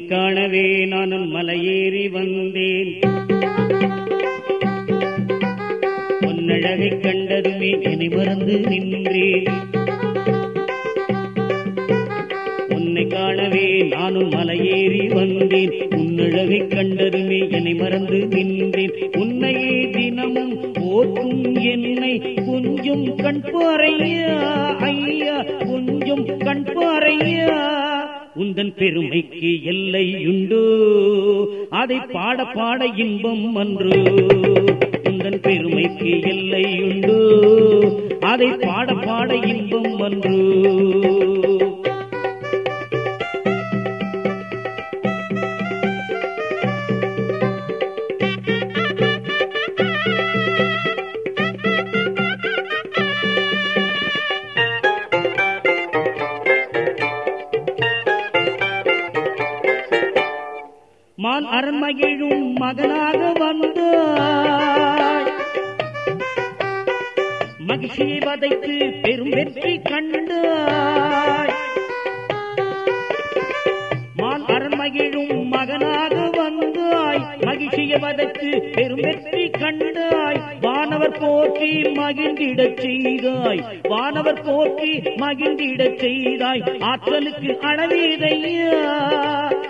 உன்னை காணவே நான் உன் மலையேறி வந்தேன். உன்னழகை கண்டதுமே என்னை மறந்து நின்றேன். உன்னை காணவே நானும் மலையேறி வந்தேன். உன்னழகை கண்டதுமே என்னை மறந்து நின்றேன். உன்னையே தினமும் ஓட்டும் என்னை கொஞ்சம் கண் பாறையா ஐயா கொஞ்சம் கண் உந்தன் பெருமைக்கு எல்லை உண்டு. அதை பாட பாட இன்பம் அன்று. உந்தன் பெருமைக்கு எல்லை உண்டு. அதை பாட பாட இன்பம் அன்று. மான் அரண்மகிழும் மகனாக வந்தாய். மகிழ்ச்சியை வதைத்து பெரும் வெற்றி கண்டாய். மான் அரண்மகிழும் மகனாக மகிழ்ச்சியவதற்கு பெரும் வெற்றி கண்டாய் வானவர் போற்றி மகிழ்ந்திடச் செய்தாய். வானவர் போற்றி மகிழ்ந்திடச் செய்தாய். ஆற்றலுக்கு அளவேதையா?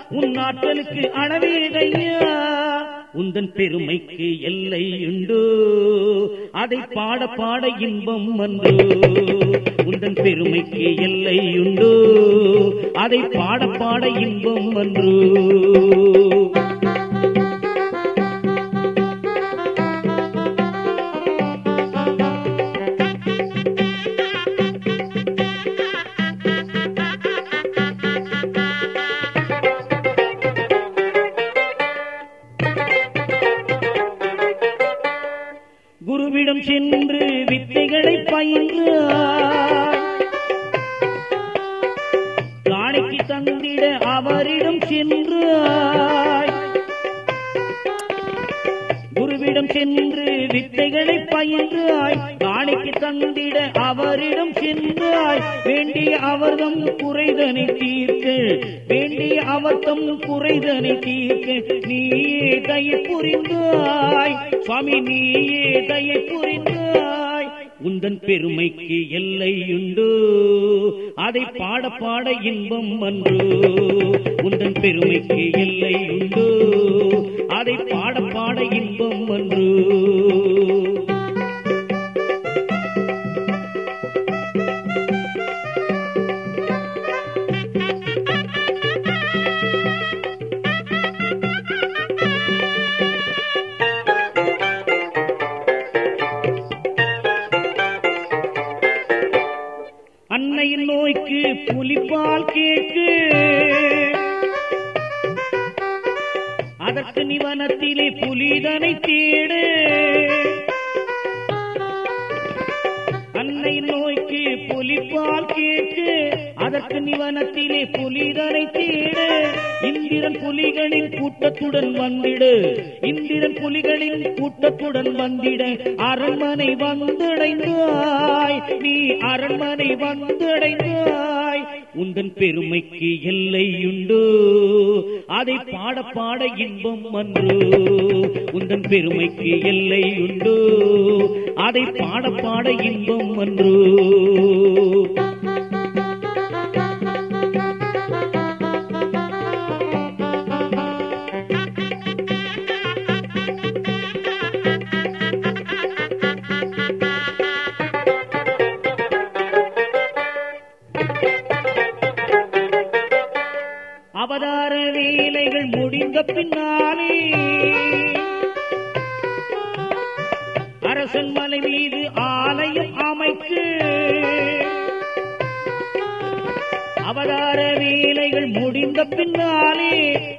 உன் ஆற்றலுக்கு அளவேதையா? உந்தன் பெருமைக்கு எல்லை உண்டு. அதை பாட பாட இன்பம் வந்தோ. உந்தன் பெருமைக்கு எல்லை உண்டு. அதை பாட பாட இன்பம் வன்றோ குருவிடம் சென்று வித்தைகளை பயின்று ஆய். காணிக்கு தந்திட அவரிடம் சென்று ஆய். வேண்டிய அவர்தம் குறைதனை தீர்க்க வேண்டிய அவர்தம் குறைதனை தீர்க்க நீயே தயை புரிந்தாய் சுவாமி நீயே தயை புரிந்தாய் உந்தன் பெருமைக்கு எல்லை அதை பாட பாட இன்பம் அன்று. உந்தன் பெருமைக்கு எல்லை அதை பாட பாட இன்பம் அன்று. அன்னையின் புலிப்பால் கேட்டு அதற்கு நிவனத்திலே புலிதனை தேடு. அதற்கு நிவனத்திலே புலிதனை தேடு இந்திரன் புலிகளின் கூட்டத்துடன் வந்திடு. இந்திரன் புலிகளின் கூட்டத்துடன் வந்திட. அரண்மனை வந்தடைந்தாய் நீ அரண்மனை வந்தடைந்தாய் உந்தன் பெருமைக்கு எல்லையுண்டு அதை பாட பாட இன்பம் அன்று. உந்தன் பெருமைக்கு எல்லையுண்டு அதை பாட பாட இன்பம் அன்று. அரசன் மலை மீது ஆலயம் அமைத்து அவதார வேலைகள் முடிந்த பின்னாலே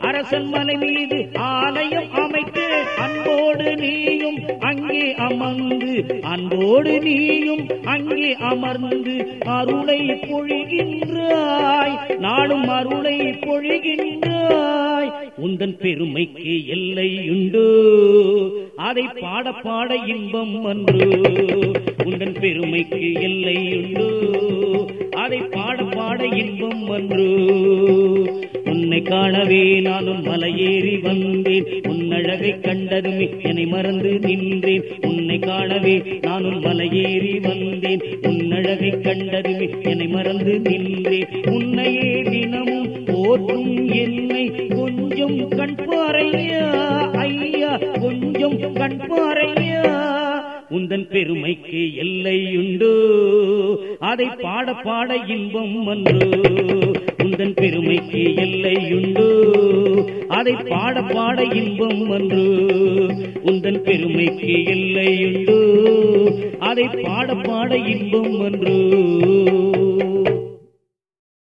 அரசன் மலை மீது ஆலயம் அமைத்து அன்போடு நீயும் அங்கே அமர்ந்து அன்போடு நீயும் அங்கே அமர்ந்து அருளை பொழிகின்றாய். நாளும் அருளை பொழிகின்றாய். உந்தன் பெருமைக்கு எல்லை உண்டு. அதை பாட பாட இன்பம் அன்று உந்தன் பெருமைக்கு எல்லை உண்டு. அதை பாட பாட இன்பம் அன்று உன்னை காணவே நானும் மலையேறி வந்தேன். உன்னழகை கண்டதுமே என்னை மறந்து நின்றேன். உன்னை காணவே நானும் மலையேறி வந்தேன். உன்னழகை கண்டதுமே என்னை மறந்து நின்றேன். உன்னையே தினமும் போற்றும் என்னை கண் பாறையா ஐயா கொஞ்சம் கண் பாறையா உந்தன் பெருமைக்கு எல்லையுண்டோ. அதை பாட பாட இன்பம் அன்றோ. உந்தன் பெருமைக்கு எல்லையுண்டோ. அதை பாட பாட இன்பம் அன்றோ. உந்தன் பெருமைக்கு எல்லையுண்டோ. அதை பாட பாட இன்பம் அன்றோ.